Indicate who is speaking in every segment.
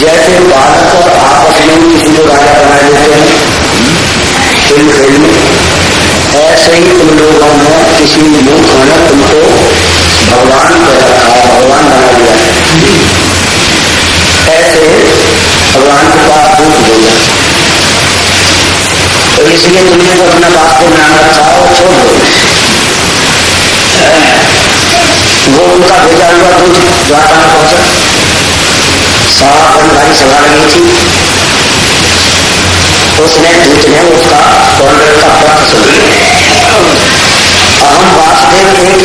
Speaker 1: जैसे बालक और आपस में किसी को राजा बना देते हैं खेल खेल में ऐसे ही तुम लोगों ने किसी मूर्ख ने तुमको भगवान को रखा, भगवान बना दिया। ऐसे भगवान के पास भूत बोला तो इसलिए तुमने जो अपना को नाम रखा वो छोड़ दो। वो उनका भेजा हुआ दूध द्वारका में पहुँचा। भारी सभा लगी थी। उसने दूत ने उसका कॉन्ट्रेक्ट का पत्र सुन अहम वासुदेव एक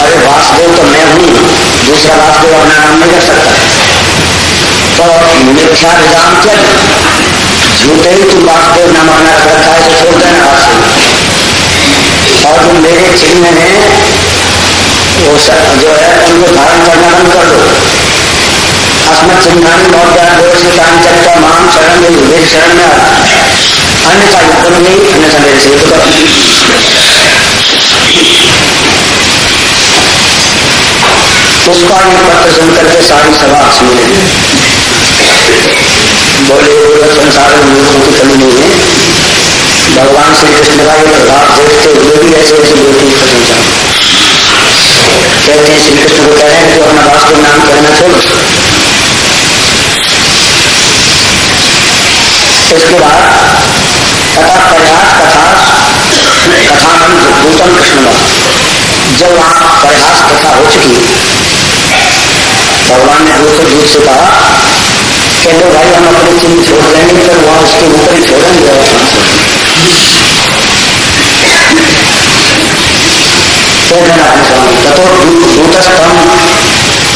Speaker 1: अरे वासुदेव तो मैं हूँ, दूसरा वासुदेव अपना नाम नहीं कर सकता। तो मिथ्या विधान चल झूठे ही तुम वासुदेव नाम अपना रखा है तो छोड़ देना वासुदेव। और जो मेरे चिन्ह है वो जो है, उनको धारण करना बंद कर दो। अस्मत चिन्हानी बहुत चक्का मान शरण में मेरे शरण में अन्यथा युद्ध में नहीं अन्यथा मेरे से उसका ये पत्र सुन करके सारी सभा हँसी लगी बोले संसार में मूर्खों की कमी नहीं है, भगवान श्री कृष्ण का ये प्रभाव देखते हुए भी ऐसे ऐसे बेटी प्रशंसा कहते हैं, श्री कृष्ण को कह रहे हैं कि अपना वास्तव नाम कहना छोड़ो इसके बाद कथा प्रयास कथा कथा भूतम कृष्ण जब वहाँ प्रयास कथा हो चुकी, भगवान ने दूसरे दूत से कहा कहते भाई, हम अपने चिन्ह छोड़ देंगे, फिर वहाँ उसके ऊपर ही छोड़ेंगे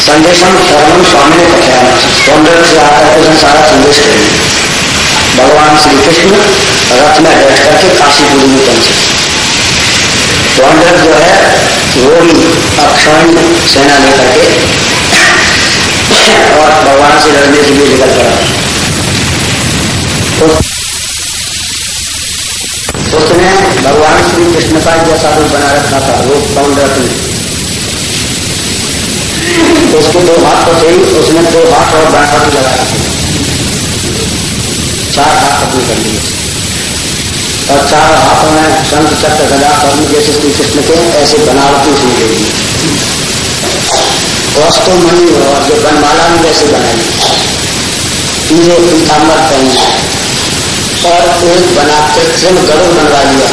Speaker 1: संदेशम सर्वम स्वामी ने कथा सौंदर्य से आकर के सारा संदेश करेंगे। भगवान श्री कृष्ण रथ में बैठ करके काशीपुरी में पहुँचे। सौंदर्य जो है वो भी अक्षण सेना लेकर के और भगवान से लड़ने के लिए निकल पड़ा। तो उसने भगवान श्री कृष्ण का जैसा रूप बना रखा था, वो कौन रत्न उसके दो हाथ तो थे उसने दो हाथ और भी लगाया चार हाथ अपने कर लिए। और चार हाथों में संत चक्र गदा कर्म जैसे श्री कृष्ण के ऐसे बनावटी सुन दी वस्तु मणि और जो बनमाला में जैसे बनाई। पीले पीताम्बर पहने। और एक बना कृत्रिम गरुड़ बनवा लिया।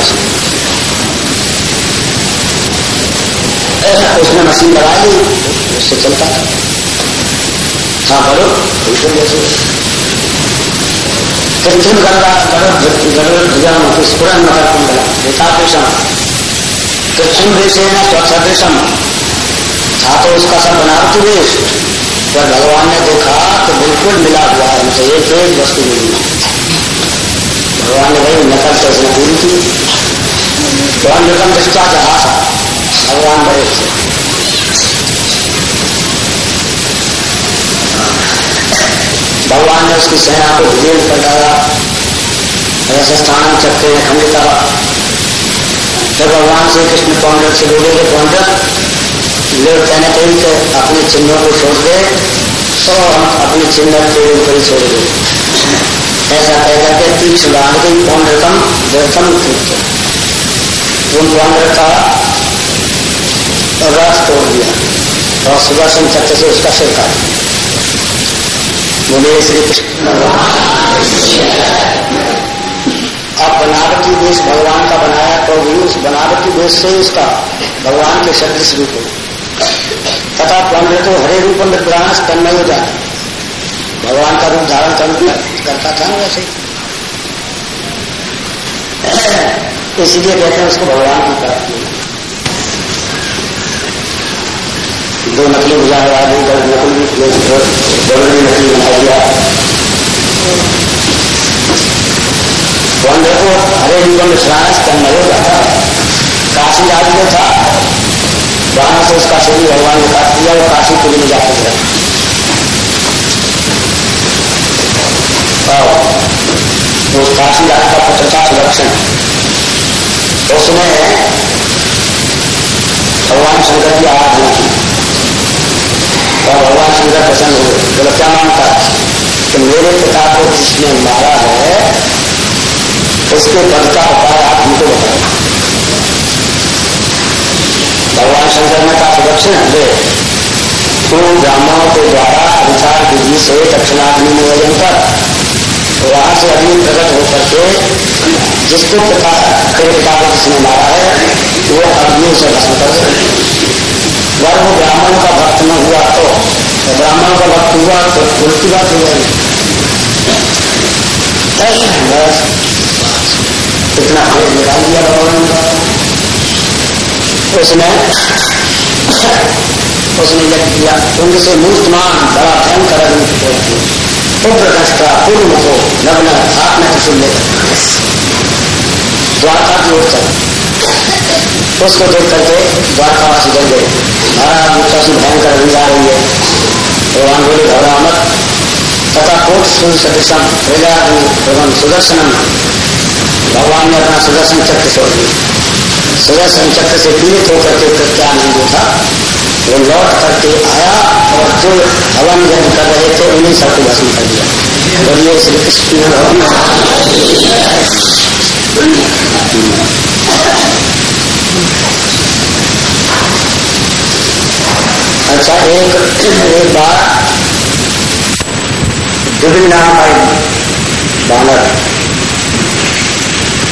Speaker 1: उसने मशीन लगा ली, उससे चलता। हाँ करो बिल्कुल जैसे स्वच्छदृशम था तो उसका सब बनावटी जब भगवान ने देखा तो बिल्कुल मिला हुआ है, उनसे एक एक वस्तु मिली भगवान ने भाई नकल तो उसने पूरी की भगवान नकल दृष्टा जहा था। भगवान बड़े भगवान ने उसकी सेना को विलीन कर डाला। ऐसे स्थान, चक्के में खंडित जब भगवान श्री कृष्ण पौंडर से बोले थे पौंडर ले कहने कही अपने चिन्हों को छोड़ दे तो हम अपने चिन्ह के ऊपर ही छोड़ दे। ऐसा कह करके तीक्ष गांधी पौंडकम व्यर्थम कृत्य उन पौंडर का रस तोड़ दिया और सुदर्शन चक्र से उसका सिर काट बोले श्री कृष्ण अब बनावटी देश भगवान का बनाया तो भी उस बनावटी देश से उसका भगवान के सदृश रूप हो। तथा पौंडर को हरे रूप में ग्रास तन्मय हो। जाता भगवान का रूप धारण कर करता था, वैसे इसलिए कहते हैं उसको भगवान की प्राप्ति। दो नकली बुझाने वाले नकली बड़ी नकली बना दिया वंदे को हरे जीवन करना हो जाता काशी राज्य में था। वहाँ से उसका शरीर भगवान ने काट दिया और काशी पुरी में जाकर गया वो काशी राज का था सुदर्शन उसने भगवान शंकर की आराधना की। और भगवान शंकर प्रसन्न हुए बोला, क्या मानता है कि मेरे पिता को जिसने मारा है, उसके पद का उपाय आप हमको बताए भगवान शंकर ने कहा सुदक्षिण दे तू ब्राह्मणों के द्वारा विचार विधि से दक्षिणाग्नि नियोजन कर, वहाँ से अग्नि प्रकट होकर के जिसको पिता, तेरे पिता को जिसने मारा है, वो अग्नि से भस्म कर अगर वो ब्राह्मण का भक्त न हुआ तो, ब्राह्मण का भक्त हुआ तो उल्टी बात हो जाएगी। बस। इतना खेल निकाल दिया भगवान का उसने उसने यज्ञ किया। उनसे मूर्तमान बड़ा भयंकर अग्नि उग्रदष्टा पूर्व को लग्न आत्म प्रसुल्य द्वारका की ओर चला। उसको देख करके द्वारकावासी डर गए। महाराज कैसी भयंकर अग्नि आ रही है। भगवान बोले घबरा मत तथा कोट सदृशम एवं सुदर्शनम। भगवान ने अपना सुदर्शन चक्र छोड़ दिया। सुदर्शन चक्र से पीड़ित होकर के प्रत्यानंद था, वो लौट करके आया और जो हवन जब कर रहे थे, उन्हीं सबको भस्म कर दिया। बोलिए श्री कृष्ण अच्छा एक एक बार। दुबिल नाम का बानर।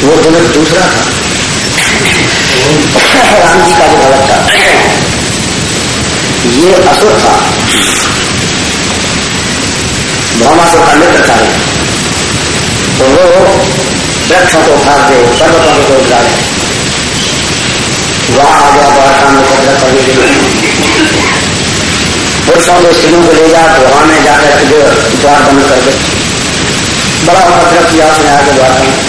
Speaker 1: वो दुबिल दूसरा था। राम जी का जो भगत था। ये असुर था। ब्रह्मासुर का मित्र था तो वो वृक्षों को उठार दे पर्वतों को उठाए वहाँ आ गया द्वारका में उपद्रव करने के लिए पुरुषों को स्त्रियों को ले जा वहाँ में जाकर के द्वार बंद कर दे बड़ा उपद्रव किया उसने आगे द्वारका में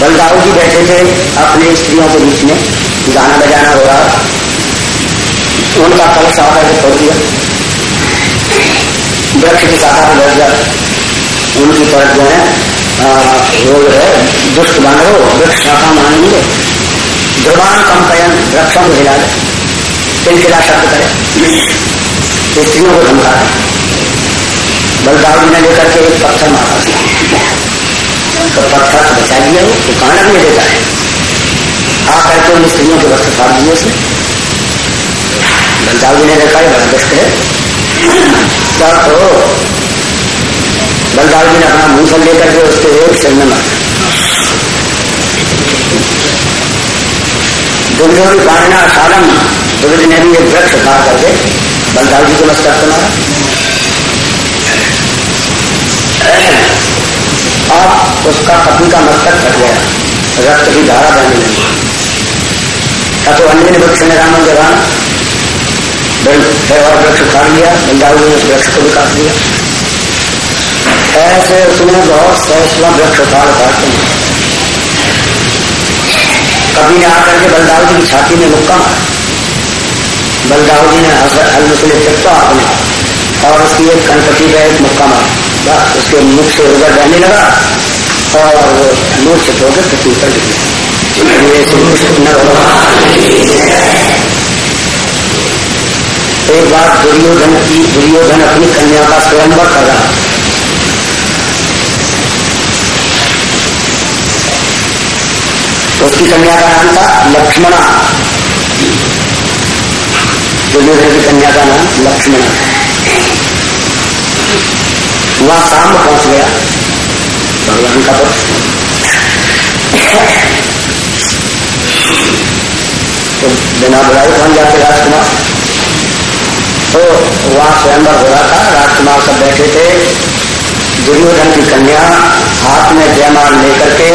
Speaker 1: बलदाऊ जी बैठे थे अपने स्त्रियों के बीच में गाना बजाना हो रहा उनका कलश आकर के छोड़ दिया वृक्ष के पर बैठ गया उनकी तरफ़ जो है वो जो है दुष्ट बानरो वृक्ष शाखा मानेंगे ध्रुवान कंपयन वृक्षों को हिला दे खिला शब्द करे स्त्रियों को धमका बलदाव जी ने लेकर के एक पत्थर मारा तो पत्थर से बचा दिया वो तो कहाँ लगने देता है आकर के उन स्त्रियों के वस्त्र फाड़ दिए उसने बलदाव जी ने देखा ये बड़ा दुष्ट है तो बलदाव जी ने अपना मुँह से लेकर के उसके एक सिर में मारा। दुर्जोगी पाणना सालम दुर्ज ने भी एक वृक्ष उठा करके बलदाव जी को मस्तक से मारा। अब उसका पत्नी का मस्तक कट गया, रक्त की धारा बहने लगी। तो अन्य वृक्ष ने राम जवान और वृक्ष उखाड़ लिया बंदाऊ ने उस वृक्ष को भी काट लिया। ऐसे उसने बहुत फैसला उखाड़ उखाड़ के कभी ने आकर के बलदाऊ जी की छाती में मुक्का मारा बलदाऊ जी ने हल मुसले चिपका आपने और उसकी एक कनपति का एक मुक्का मारा उसके मुख से उधर बहने लगा और मूर्छ होकर पृथ्वी पर गिर एक बार दुर्योधन की दुर्योधन अपनी कन्या का स्वयंवर कर रहा उसकी कन्या का नाम था लक्ष्मणा। दुर्योधन की कन्या का नाम लक्ष्मणा। वहाँ शाम पहुँच गया। भगवान का पुत्र। तो बिना बुराई पहुँच जाते राजकुमार। तो वहाँ स्वयंवर हो रहा था। राजकुमार सब बैठे थे। दुर्योधन की कन्या हाथ में जयमान लेकर के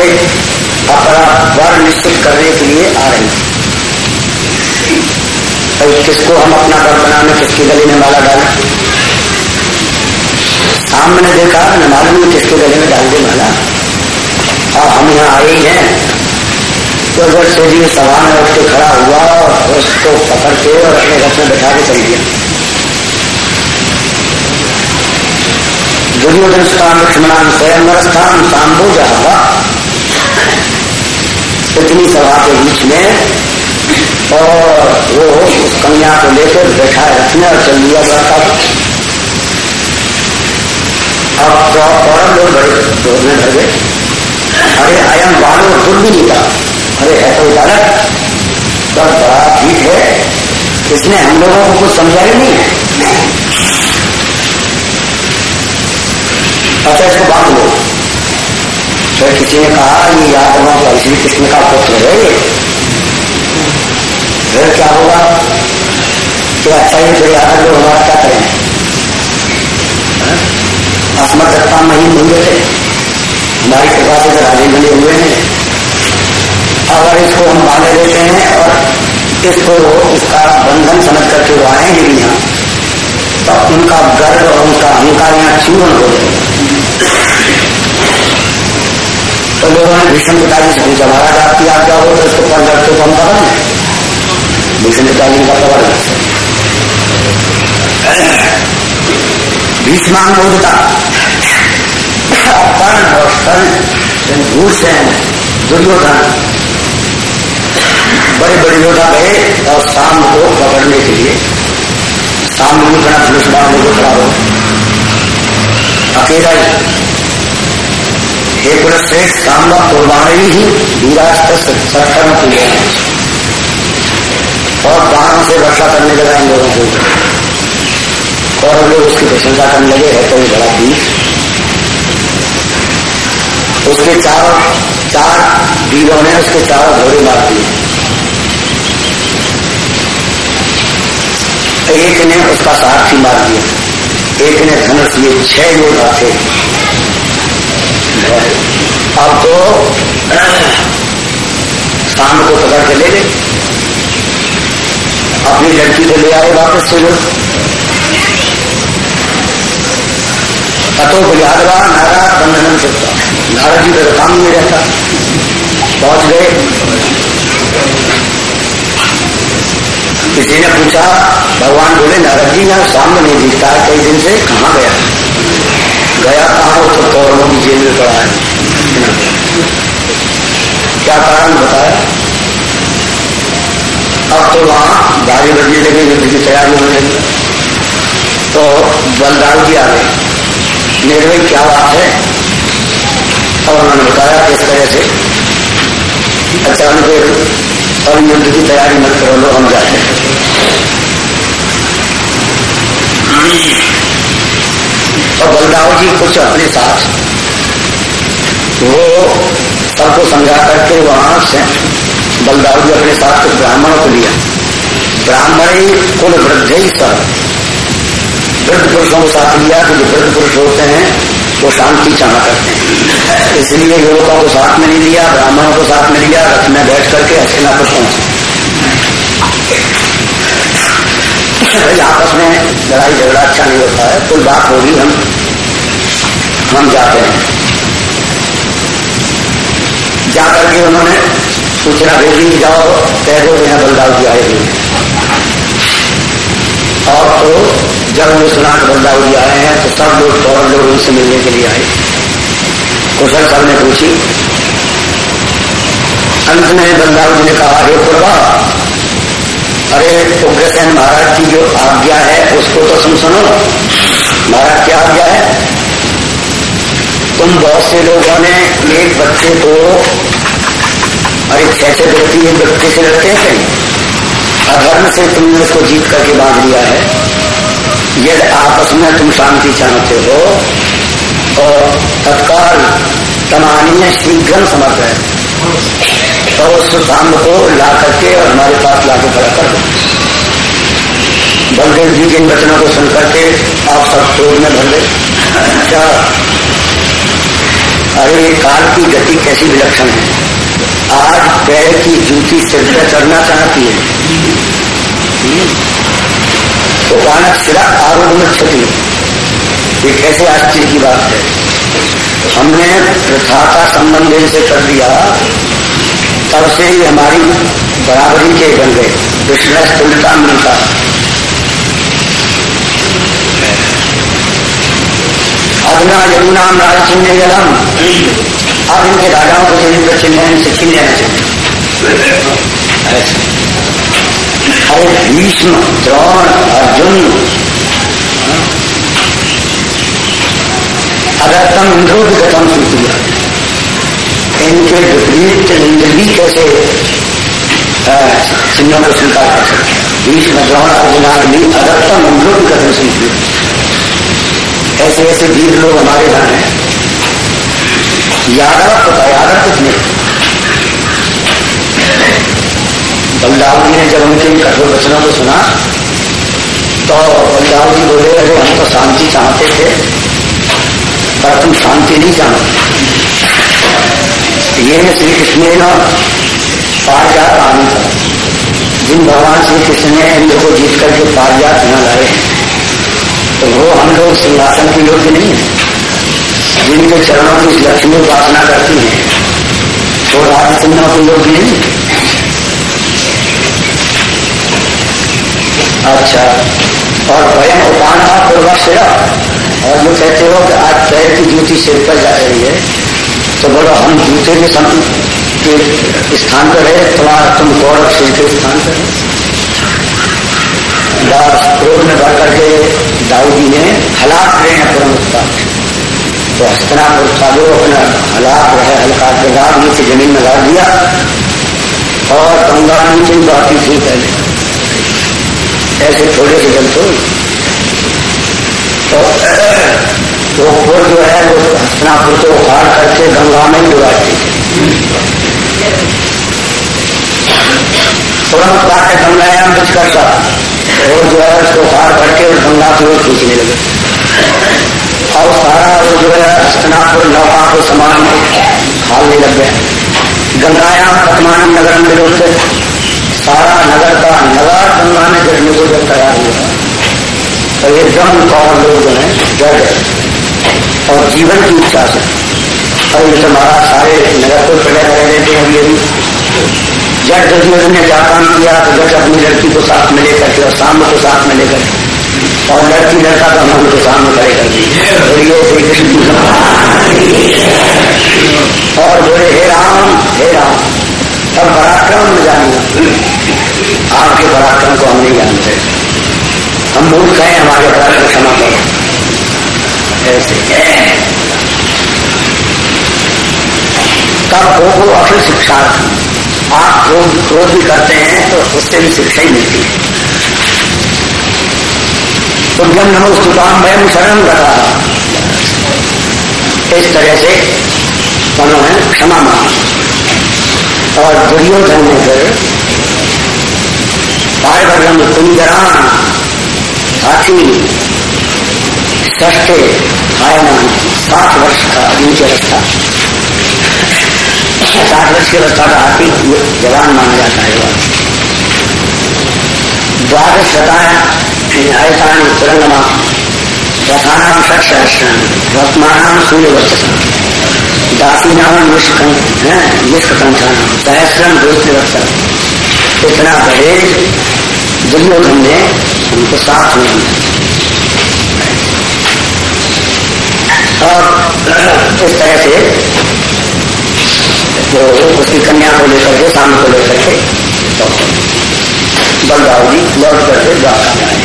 Speaker 1: अपना वर निश्चित करने के लिए आ रही तो किसको हम अपना वर बनाने, किसके गले में माला डालें? सामने देखा न मालूम किसके गले में डाल दे माला। और हम यहाँ आए ही हैं। तो अगर से जी सभा में उठ के खड़ा हुआ और उसको पकड़ के और अपने घर में बैठा के चल दिया। दुर्योधन स्थान, लक्ष्मणान स्वयं स्थान सांबो जहाँ इतनी सभा के बीच में, और वो उस कन्या को लेकर बैठा रखने और चल दिया जाता था अब तो और लोग बड़े दौड़ने भर गए। अरे अयम बाणो दुर्बिनीता अरे, है कोई बालक? तब बड़ा ठीक है। इसने हम लोगों को कुछ समझा ही नहीं। अच्छा इसको बाँध लो। फिर किसी ने कहा ये यादवों का श्री कृष्ण का पुत्र है ये फिर क्या होगा? कि अच्छा ही फिर यादव लोग हमारा क्या करें? असमर्थता महीन हुए थे हमारी कृपा से तो राज़ी बने हुए हैं। अगर इसको हम बांधे देते हैं और इसको उसका बंधन समझ करके वो आएँगे यहाँ तो उनका गर्व और उनका अहंकार यहाँ चूर्ण हो जाएगा। तो लोगों ने भीषण पिताजी से पूछा महाराज आपकी आज्ञा हो तो इसको पढ़ करके तो हम पढ़ भीष्म पिताजी का प्रवर भीष्मान बोधता पर्ण और स्तन भूषण दुर्योधन बड़े बड़े योद्धा गए और शाम को पकड़ने के लिए शाम में इतना धनुष बाण को खड़ा हो अकेला ही पुरश्रेष्ठ शाम कुर्बानी ही वीरास्त सत्कर्म किया और बाण से वर्षा करने लगा इन लोगों को। और लोग उसकी प्रशंसा करने लगे, है कोई बड़ा बीज उसके चारों चार वीरों ने उसके चारों घोड़े मार दिए। एक ने उसका सारथी मार दिया। एक ने धनुष ये छह योद्धा थे अब तो शाम को पकड़ के ले गए अपनी लड़की को ले आए वापस से लोग तथो बुझादवा नाराज़ बंधन सकता नारद जी का काम नहीं रहता। पहुँच गए। किसी ने पूछा, भगवान बोले नारद जी, यहाँ सामने नहीं दिखता कई दिन से कहाँ गया? गया कहा हो तो कौरवों की जेल में पड़ा है। क्या कारण बताया? अब तो वहाँ गाड़ी बजने लगी युद्ध की तैयारी होने लगी। तो बलदाव जी आ गए। निर्भय क्या बात है? और उन्होंने बताया किस तरह से अचानक और युद्ध की तैयारी मत करो लो हम जाते हैं। और बलदाव जी कुछ अपने साथ। वो सबको समझा करके वहाँ से बलदाऊ जी अपने साथ कुछ ब्राह्मणों को लिया। ब्राह्मण ही कुल वृद्ध ही सब। वृद्ध पुरुषों को साथ लिया तो जो वृद्ध पुरुष होते हैं, वो शांति चाह करते हैं। इसलिए युवकों को साथ में नहीं लिया, ब्राह्मणों को साथ में लिया, रथ में बैठ करके हस्तिनापुर पहुँचे आपस में लड़ाई झगड़ा अच्छा नहीं होता है, कोई बात होगी, हम हम जाते हैं। जाकर के उन्होंने सूचना भेजी, जाओ, कह दो, यहाँ बलदाव जी आए हुए और तो जब उन्हें सुना बलदाव जी आए हैं तो सब लोग फ़ौरन लोग उनसे मिलने के लिए आए। कुशल सर ने पूछी, अंत में बलदाव जी ने कहा, हे पूर्वा अरे उग्रसेन महाराज की जो आज्ञा है, उसको तो सुन सुनो। महाराज, क्या आज्ञा है? तुम बहुत से लोगों ने एक बच्चे को, अरे छह छह व्यक्ति एक बच्चे से लड़ते हैं अधर्म से तुमने उसको जीत करके बाँध लिया है। यदि आपस में तुम शांति चाहते हो, और तत्काल तमानी शीघ्र समर्थ है। तो उस शाम को ला करके और हमारे पास लाके खड़ा कर बलदेव जी के इन वचनों को सुन करके आप सब क्रोध में भर गए। क्या अरे, काल की गति कैसी विलक्षण है। आज पैर की जूती सिर पर चढ़ना चाहती है। तो कानक सिरा आरोप में क्षति ये कैसे आश्चर्य की बात है? हमने प्रथा का संबंध इनसे कर दिया तब से ही हमारी बराबरी के बन गए। विष्णु तुल्यता मिलता अदना यमुना राज चिन्ह जलम। अब इनके राजाओं को जो इनका चिन्ह, इनसे छीन लेना चाहिए अरे भीष्म, द्रोण, अर्जुन। अगर तम इंद्रो भी गतम सूचिया इनके विपरीत भी कैसे चिन्हों को स्वीकार कर सकते भीष्म द्रोण अर्जुन भी अदत्तम इंद्रो भी कथन सूचिया ऐसे ऐसे वीर लोग हमारे यहाँ हैं। यादव तो यादव कितने बलदाव जी ने जब उनके कठोर वचनों को सुना तो बलदाव जी बोले, अरे, हम तो शांति चाहते थे, पर तुम शांति नहीं जानते ये श्री कृष्ण ने पारिजात आने का जिन भगवान श्री कृष्ण ने इंद्र को जीत करके पारिजात न लाए तो वो हम लोग सिंहासन के योग्य नहीं है। जिनके चरणों की लक्ष्मी उपासना करती है, वो राज सिंह के योग्य नहीं। अच्छा और भयम का पूर्वक और जो कहते हो कि आज पैर की जूती सिर पर जा रही है। तो बोलो, हम जूते के सम के स्थान पर है तुम्हारा तुम गौरव सिर के स्थान पर बस क्रोध में भर करके दाऊ जी ने हलाक रहे हैं प्रमुखता तो हस्तनापुर था जो अपना हलाक रहे हल्का के नीचे ज़मीन में गाड़ दिया और गंगा नीचे बाकी थी पहले। ऐसे थोड़े से जल तो वो फूल जो है, वो हस्तनापुर को उखाड़ करके गंगा में डुबाती तुरंत काटे गंगायाम कुछ करता। वो जो है, उसको उखाड़ करके उस गंगा की ओर खींचने लगे। और सारा वो जो है हस्तनापुर नौका को समान खालने लग गया। गंगायाम पतमान नगर में लोग सारा नगर का नगर गंगा में गिरने को जब तैयार हुआ। तो एकदम कौन लोग जो है डर गए। और जीवन की इच्छा से। और ये तुम्हारा सारे नगर को प्रलय कर देते हैं ये भी जब दुर्योधन ने क्या काम किया तो जब अपनी लड़की को साथ में लेकर के और शाम को साथ में लेकर और लड़की लड़का का मन को सामने खड़े कर दी श्री कृष्ण और बोले, हे राम हे राम तब पराक्रम में जानिए। आपके पराक्रम को हम नहीं जानते। हम मूर्ख हैं, हमारे पराक्रम क्षमा करो। तब को अखिल शिक्षा आप क्रोध क्रोध भी करते हैं तो उससे भी शिक्षा ही मिलती है। तो जब नमो स्तुताम वयम शरण रखा इस तरह से उन्होंने क्षमा मांगा। और दुर्योधन ने फिर पारवर्गम कुंजरान हाथी ष्टे आयमान सात वर्ष का नीचे अवस्था सात वर्ष की अवस्था का हाथी जवान माना जाता है। द्वादश आयतान तुरंगमा रथानाम सहस्रान वर्तमान सूर्य वर्षा दासी नाम निष्कंठन सहस्रम दोष इतना बड़े दुर्योधन ने उनको साथ में और इस तरह से जो उसकी कन्या को लेकर के, सामने को लेकर के बलदाव जी लौट करके द्वारका में आए।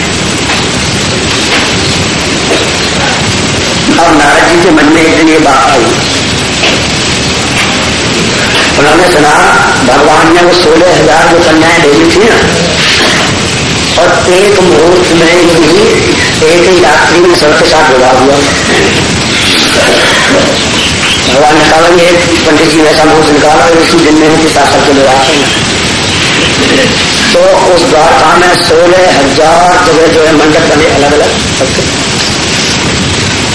Speaker 1: अब नारद जी के मन में एक दिन ये बात आई। उन्होंने सुना, भगवान ने वो सोलह हज़ार जो कन्याएँ भेजी थी ना, और एक मुहूर्त में ही एक ही रात्रि में सबके साथ विवाह हुआ। भगवान ने कहा, ये पंडित जी, ऐसा मुहूर्त निकाला इसी दिन में उनके साथ सबके विवाह तो उस द्वारका में सोलह हज़ार जगह जो है मंडप बने अलग अलग सबके।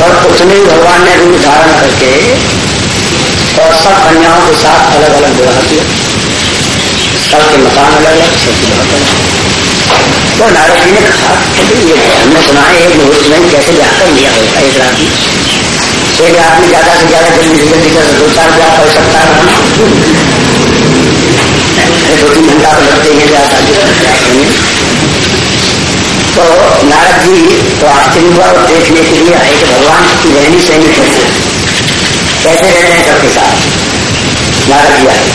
Speaker 1: और उतने भगवान ने रूप धारण करके और सब कन्याओं के साथ अलग अलग विवाह किया। सबके मकान अलग अलग सबके बहुत अलग। तो नारद जी ने कहा हमने सुना है, एक मुहूर्त में कैसे जाकर लिया होता है एक रात एक रात में ज़्यादा से ज़्यादा जल्दी से जल्दी कर दो चार ब्याह कर सकता है। दो तीन घंटा तो लगते हैं तो नारद जी तो आश्चर्य हुआ और देखने के लिए आए कि भगवान की रहनी सहनी कैसे कैसे रहते हैं सबके साथ? नारद जी आए।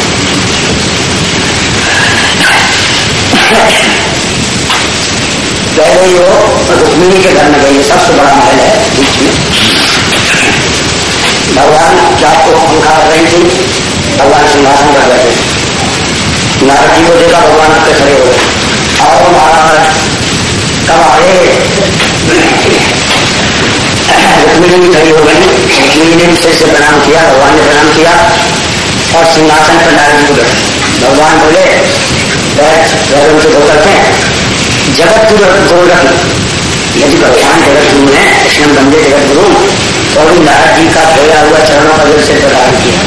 Speaker 1: कह रही हो, रुक्मिणी के घर में गई सबसे बड़ा महल है बीच में। भगवान जात को पंखा रही थी भगवान सिंहासन रहे थे नारद जी को देखा भगवान आपके खड़े हो गए। और महाराज, कब आए रुक्मिणी भी खड़ी हो गई। रुक्मिणी ने भी से प्रणाम किया, भगवान ने प्रणाम किया और सिंहासन पर नारद जी बैठे भगवान बोले, बैठ से होकर के जगत गुरु गोरख यदि भगवान जगत गुरु है, कृष्ण बंदे जगत गुरु अभी नारद जी का खोया हुआ चरणों का दिल से प्रदान किया।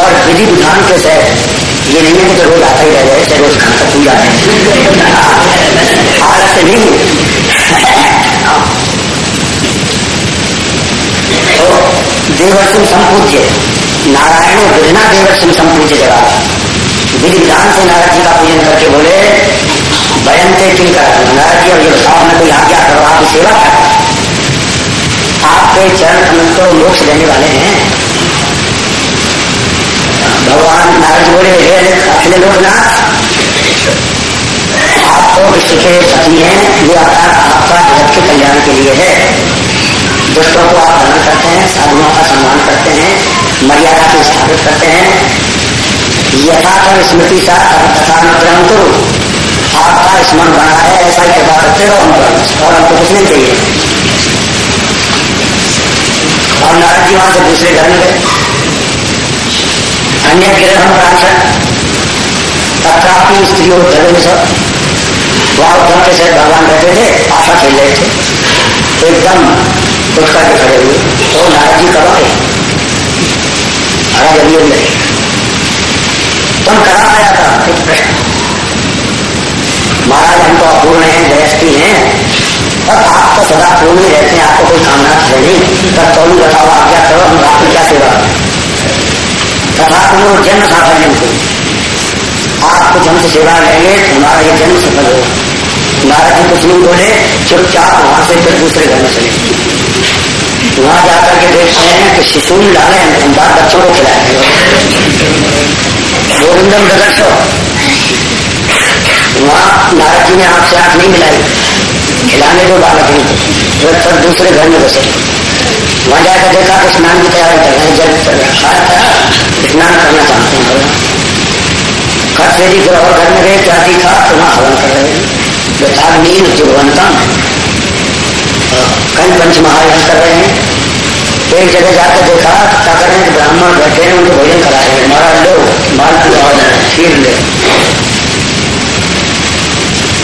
Speaker 1: और विधि विधान के सह ये नहीं है कि रोज आता ही रह जाए, चाहे रोज खाना पूजा है। हालत से नहीं तो देवर्षि संपूज्य, नारायण विधना देवर्षि संपूज्य जगह विधि विधान से नारद जी का पूजन करके बोले बयनते किन कर महाराज जी, अब ये बताओ, हमें कोई आज्ञा करो आपकी सेवा आपके चरण कमल को मोक्ष देने वाले हैं भगवान नारद बोले हे अखिल लोकनाथ आप तो विश्व के पति हैं ये अवतार आपका जगत के कल्याण के लिए है दुष्टों को आप ग्रहण करते हैं साधुओं का सम्मान करते हैं मर्यादा को स्थापित करते हैं यथा स्मृति सा तथा अनुग्रहण करो आपका स्मरण बना है ऐसा ही कृपा करते रहो हम और हमको कुछ नहीं चाहिए और नारद जी वहाँ से दूसरे घर में गए। अन्य ग्रह प्रांशक तथापि स्त्री और धर्म सब वहाँ उद्धव के साथ भगवान बैठे थे, आशा खेल रहे थे। एकदम उठ करके खड़े हुए। तो नारद जी कब आए? महाराज अभी तुम कहा आया था? एक प्रश्न। महाराज हम तो अपूर्ण है जयस्ती हैं। और आप तो सदा पूर्ण ही रहते हैं, आपको कोई कामना है नहीं। तब तो बताओ, आप क्या करो, हम आपकी क्या सेवा तथा तुम जन्म साफल्य को आप कुछ हमसे सेवा लेंगे हमारा ये जन्म सफल हो महाराज जी कुछ नहीं बोले, चुपचाप वहाँ से फिर दूसरे घर में चले। वहाँ जाकर के देखते हैं कि शिशु डाले हम बात बच्चों को खिलाए गोविंदम दर्शो वहाँ नारद जी ने आपसे आँख नहीं मिलाई। खिलाने को बालक नहीं फिर दूसरे घर में बसे। वहाँ जाकर देखा तो स्नान की तैयारी कर रहे हैं, जल स्नान करना चाहते हैं खत से फिर और घर में गए, क्या दिखा तो वहाँ हवन कर रहे हैं। यथाग्नि जुगवंतम कई पंच महायज्ञ कर रहे हैं। एक जगह जाकर देखा, क्या कर रहे हैं ब्राह्मण बैठे हैं, उनको भोजन करा रहे हैं। महाराज, लो माल की खीर ले।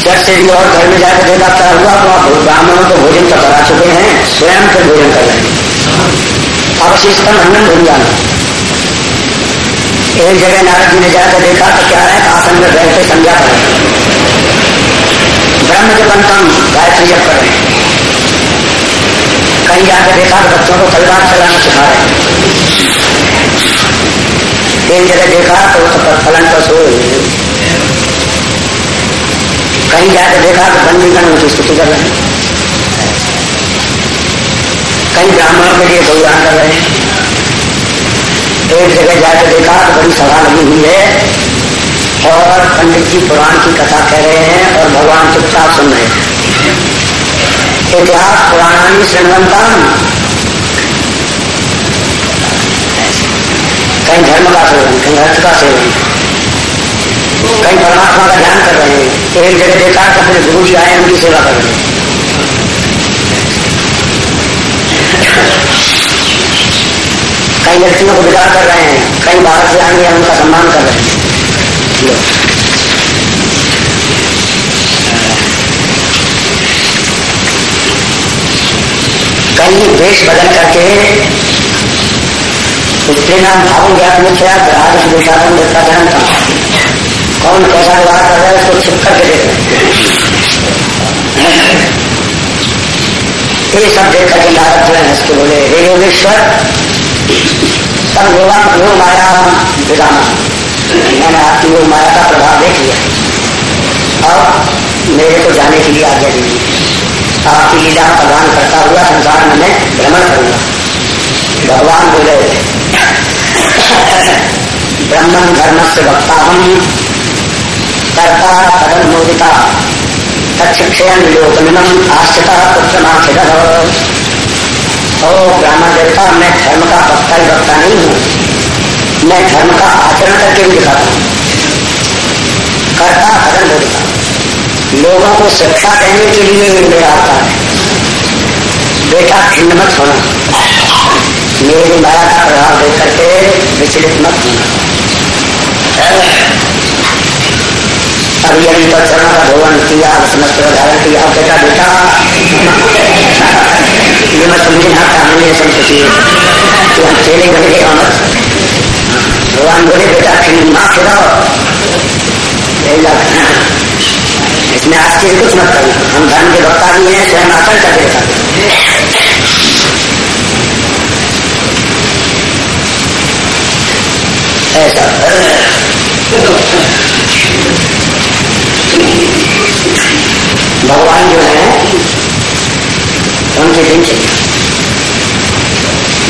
Speaker 1: जब से भी और घर में जाकर देखा क्या हुआ तो आप ब्राह्मणों को भोजन तो करा चुके हैं, स्वयं फिर भोजन कर लेंगे रहे हैं। अवशिष्टम अन्नम भूमिया एक जगह नारद जी ने जाकर देखा तो क्या है, आसन में बैठे संज्ञा कर रहे ब्रह्म जपंतम गायत्री जब कर। कहीं जाकर देखा तो बच्चों को तलवार चलाना सिखा रहे एक जगह देखा तो फलन पर सो कहीं जाकर देखा तो बंदीगण उनकी स्तुति कर रहे हैं कई ब्राह्मणों के लिए गौदान कर रहे हैं। एक जगह जाकर देखा तो बड़ी सभा लगी हुई है और पंडित जी पुराण की कथा कह रहे हैं और भगवान चुपचाप सुन रहे हैं। इतिहास पुराणानी श्रृणवंतम कहीं धर्म का सेवन, कहीं अर्थ का सेवन। कहीं परमात्मा का ध्यान कर रहे हैं। एक जगह तो अपने गुरु जी आए, उनकी सेवा कर रहे हैं। कई व्यक्तियों को विदा कर रहे हैं, कई बाहर से आएँगे, उनका सम्मान कर रहे हैं। कई वेश बदल करके स्त्री नाम भाव ज्ञात मुख्या ग्राहक विषादन का धर्म था कौन कैसा विवाह कर रहा है, उसको छिप करके देख ये सब देख करके नारद जो है हंस बोले, हे योगेश्वर, तब योगा योग माया विदाना मैंने आपकी योग माया का प्रभाव देख लिया। अब मेरे को जाने के लिए आज्ञा दीजिए आपकी लीला का दान करता हुआ संसार में मैं भ्रमण करूँगा। भगवान बोले ब्रह्मन धर्म से वक्ता हम कर्ता कदम मोदिता देवता मैं धर्म का वक्ता ही वक्ता नहीं हूँ। मैं धर्म का आचरण करके भी दिखाता हूँ। कर्ता धर्म बोलता लोगों को शिक्षा देने के लिए मेरा आता है। बेटा, खिन्न मत होना। मेरी माया का प्रभाव देख करके विचलित मत होना। अभी अभी तो चरण का भोवन किया समस्त धारण किया बेटा बेटा ये मैं समझे ना था हमने संस्कृति कि हम खेले बने के मत भगवान बोले बेटा फिर माँ खिलाओ इसमें आश्चर्य कुछ मत करो हम धर्म के वक्ता भी हैं स्वयं आचरण करके दिखाते ऐसा भगवान जो है, उनके दिन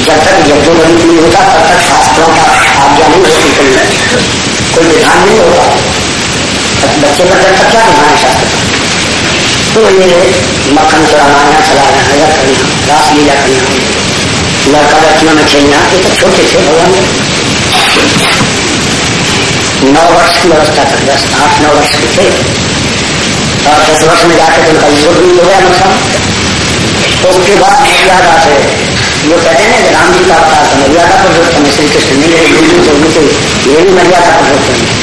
Speaker 1: जब तक यज्ञोपवीत नहीं होता, तब तक शास्त्रों का आज्ञा नहीं होती कोई। कोई विधान नहीं होता। बच्चे पर जब तक क्या विधान है शास्त्र तो ये मक्खन चुराना चलाना नज़र करना रास लीला करना लड़का लड़कियों में खेलना, ये तो छोटे थे भगवान नौ वर्ष की व्यवस्था तक दस आठ नौ वर्ष के थे। और दस वर्ष में जाकर तो उनका योग भी हो गया नुकसान तो उसके बाद मर्यादा से जो कहते हैं ना राम जी का अवतार था, मर्यादा पुरुषोत्तम श्री कृष्ण मिले गुरु जो उनके ये भी मर्यादा पुरुषोत्तम